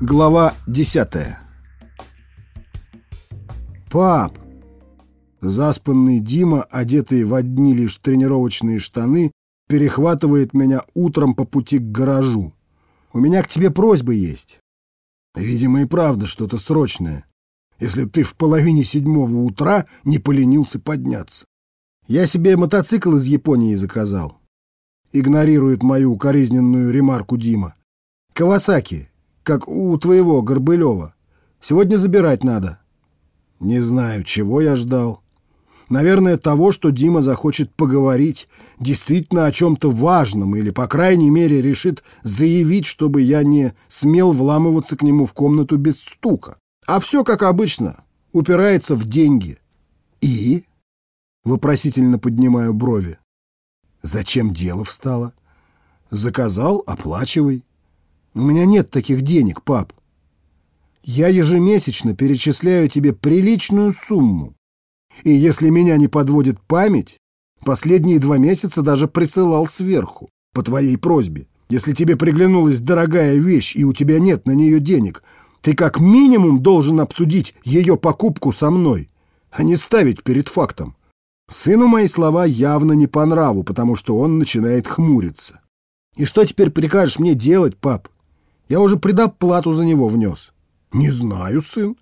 Глава 10 «Пап!» Заспанный Дима, одетый в одни лишь тренировочные штаны, перехватывает меня утром по пути к гаражу. «У меня к тебе просьба есть». Видимо, и правда что-то срочное, если ты в половине седьмого утра не поленился подняться. Я себе мотоцикл из Японии заказал. Игнорирует мою укоризненную ремарку Дима. Кавасаки, как у твоего Горбылева. Сегодня забирать надо. Не знаю, чего я ждал. Наверное, того, что Дима захочет поговорить действительно о чем-то важном или, по крайней мере, решит заявить, чтобы я не смел вламываться к нему в комнату без стука. А все, как обычно, упирается в деньги. И? Вопросительно поднимаю брови. Зачем дело встало? Заказал, оплачивай. У меня нет таких денег, пап. Я ежемесячно перечисляю тебе приличную сумму. И если меня не подводит память, последние два месяца даже присылал сверху, по твоей просьбе. Если тебе приглянулась дорогая вещь, и у тебя нет на нее денег, ты как минимум должен обсудить ее покупку со мной, а не ставить перед фактом. Сыну мои слова явно не по нраву, потому что он начинает хмуриться. И что теперь прикажешь мне делать, пап? Я уже предоплату за него внес. Не знаю, сын.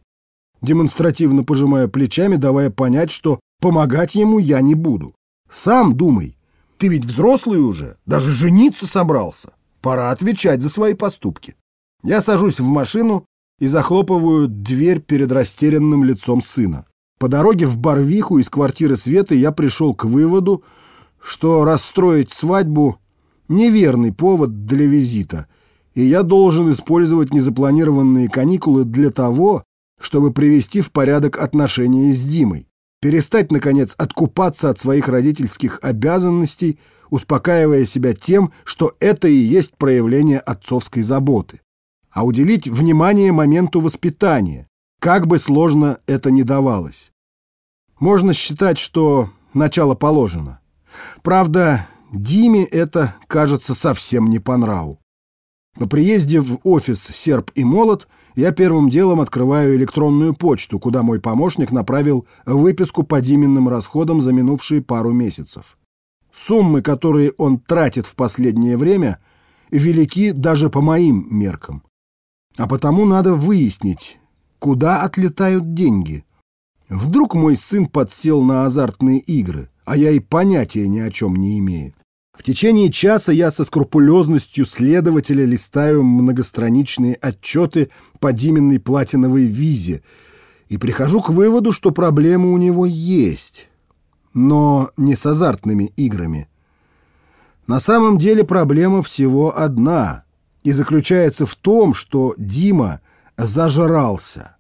Демонстративно пожимая плечами, давая понять, что помогать ему я не буду. Сам думай. Ты ведь взрослый уже, даже жениться собрался. Пора отвечать за свои поступки. Я сажусь в машину и захлопываю дверь перед растерянным лицом сына. По дороге в Барвиху из квартиры Светы я пришел к выводу, что расстроить свадьбу — неверный повод для визита — и я должен использовать незапланированные каникулы для того, чтобы привести в порядок отношения с Димой, перестать, наконец, откупаться от своих родительских обязанностей, успокаивая себя тем, что это и есть проявление отцовской заботы, а уделить внимание моменту воспитания, как бы сложно это ни давалось. Можно считать, что начало положено. Правда, Диме это, кажется, совсем не по нраву. По приезде в офис «Серп и молот» я первым делом открываю электронную почту, куда мой помощник направил выписку по Диминым расходам за минувшие пару месяцев. Суммы, которые он тратит в последнее время, велики даже по моим меркам. А потому надо выяснить, куда отлетают деньги. Вдруг мой сын подсел на азартные игры, а я и понятия ни о чем не имею. В течение часа я со скрупулезностью следователя листаю многостраничные отчеты по Диминой платиновой визе и прихожу к выводу, что проблемы у него есть, но не с азартными играми. На самом деле проблема всего одна и заключается в том, что Дима зажрался.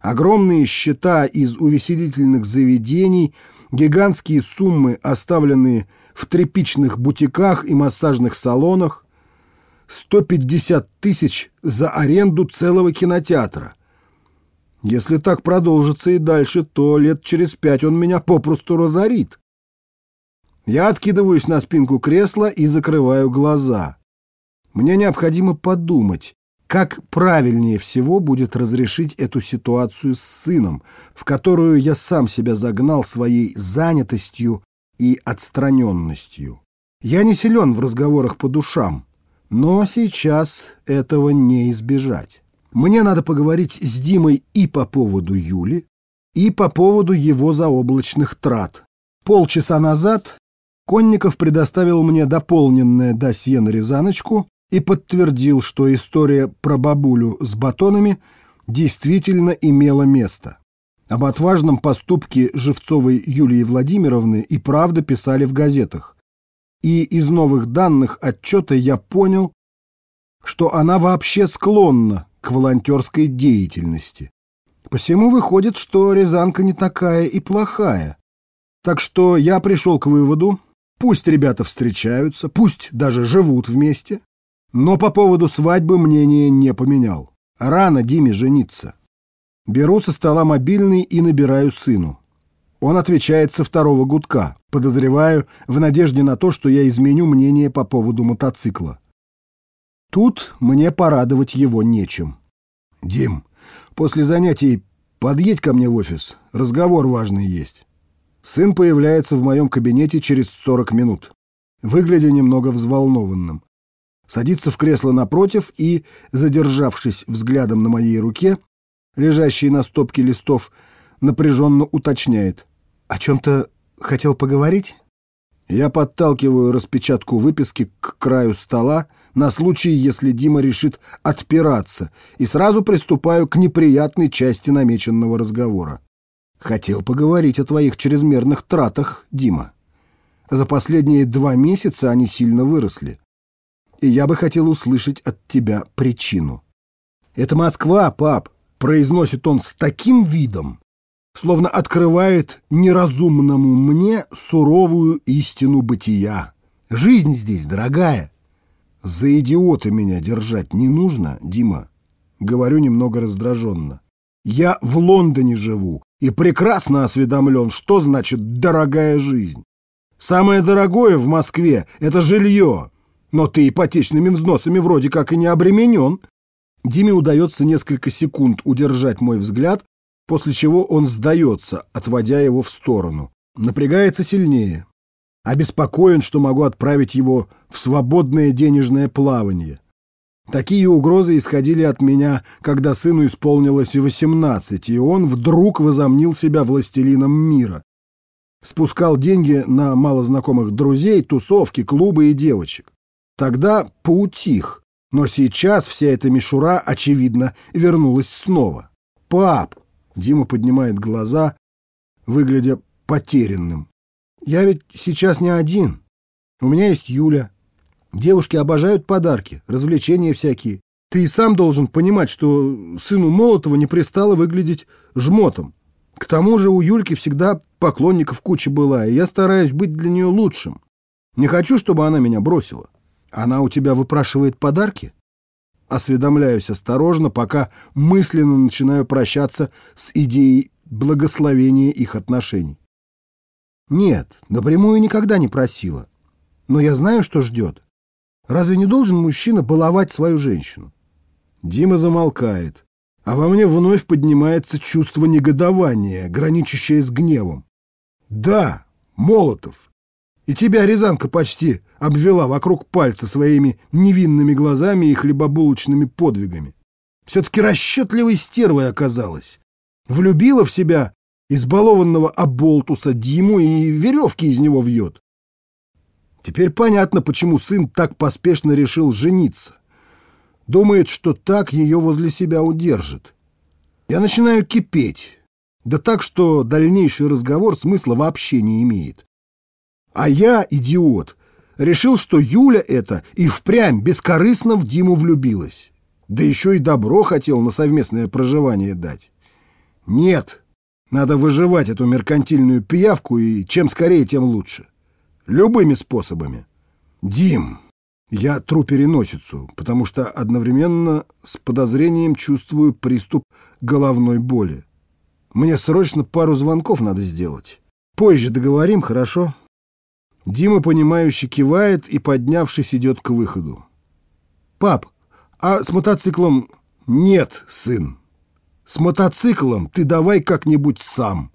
Огромные счета из увеселительных заведений, гигантские суммы, оставленные в тряпичных бутиках и массажных салонах, 150 тысяч за аренду целого кинотеатра. Если так продолжится и дальше, то лет через пять он меня попросту разорит. Я откидываюсь на спинку кресла и закрываю глаза. Мне необходимо подумать, как правильнее всего будет разрешить эту ситуацию с сыном, в которую я сам себя загнал своей занятостью и отстраненностью. Я не силен в разговорах по душам, но сейчас этого не избежать. Мне надо поговорить с Димой и по поводу Юли, и по поводу его заоблачных трат. Полчаса назад Конников предоставил мне дополненное досье на Рязаночку и подтвердил, что история про бабулю с батонами действительно имела место. Об отважном поступке Живцовой Юлии Владимировны и правда писали в газетах. И из новых данных отчета я понял, что она вообще склонна к волонтерской деятельности. Посему выходит, что Рязанка не такая и плохая. Так что я пришел к выводу, пусть ребята встречаются, пусть даже живут вместе, но по поводу свадьбы мнение не поменял. Рано Диме жениться. Беру со стола мобильный и набираю сыну. Он отвечает со второго гудка, подозреваю, в надежде на то, что я изменю мнение по поводу мотоцикла. Тут мне порадовать его нечем. Дим, после занятий подъедь ко мне в офис. Разговор важный есть. Сын появляется в моем кабинете через 40 минут, выглядя немного взволнованным. Садится в кресло напротив и, задержавшись взглядом на моей руке, лежащей на стопке листов, напряженно уточняет. «О чем-то хотел поговорить?» Я подталкиваю распечатку выписки к краю стола на случай, если Дима решит отпираться, и сразу приступаю к неприятной части намеченного разговора. Хотел поговорить о твоих чрезмерных тратах, Дима. За последние два месяца они сильно выросли. И я бы хотел услышать от тебя причину. «Это Москва, пап», — произносит он с таким видом, словно открывает неразумному мне суровую истину бытия. Жизнь здесь дорогая. За идиота меня держать не нужно, Дима. Говорю немного раздраженно. Я в Лондоне живу и прекрасно осведомлен, что значит «дорогая жизнь». Самое дорогое в Москве — это жилье. Но ты ипотечными взносами вроде как и не обременен. Диме удается несколько секунд удержать мой взгляд, после чего он сдается, отводя его в сторону. Напрягается сильнее. Обеспокоен, что могу отправить его в свободное денежное плавание. Такие угрозы исходили от меня, когда сыну исполнилось 18, и он вдруг возомнил себя властелином мира. Спускал деньги на малознакомых друзей, тусовки, клубы и девочек. Тогда поутих, но сейчас вся эта мишура, очевидно, вернулась снова. «Пап, Дима поднимает глаза, выглядя потерянным. «Я ведь сейчас не один. У меня есть Юля. Девушки обожают подарки, развлечения всякие. Ты и сам должен понимать, что сыну Молотова не пристало выглядеть жмотом. К тому же у Юльки всегда поклонников куча была, и я стараюсь быть для нее лучшим. Не хочу, чтобы она меня бросила. Она у тебя выпрашивает подарки?» осведомляюсь осторожно, пока мысленно начинаю прощаться с идеей благословения их отношений. Нет, напрямую никогда не просила. Но я знаю, что ждет. Разве не должен мужчина баловать свою женщину? Дима замолкает, а во мне вновь поднимается чувство негодования, граничащее с гневом. Да, Молотов, и тебя Рязанка почти обвела вокруг пальца своими невинными глазами и хлебобулочными подвигами. Все-таки расчетливой стервой оказалась. Влюбила в себя избалованного оболтуса Диму и веревки из него вьет. Теперь понятно, почему сын так поспешно решил жениться. Думает, что так ее возле себя удержит. Я начинаю кипеть. Да так, что дальнейший разговор смысла вообще не имеет. А я, идиот, решил, что Юля это и впрямь бескорыстно в Диму влюбилась. Да еще и добро хотел на совместное проживание дать. Нет, надо выживать эту меркантильную пиявку, и чем скорее, тем лучше. Любыми способами. Дим, я тру переносицу, потому что одновременно с подозрением чувствую приступ головной боли. Мне срочно пару звонков надо сделать. Позже договорим, хорошо? Дима, понимающе кивает и, поднявшись, идет к выходу. «Пап, а с мотоциклом...» «Нет, сын. С мотоциклом ты давай как-нибудь сам».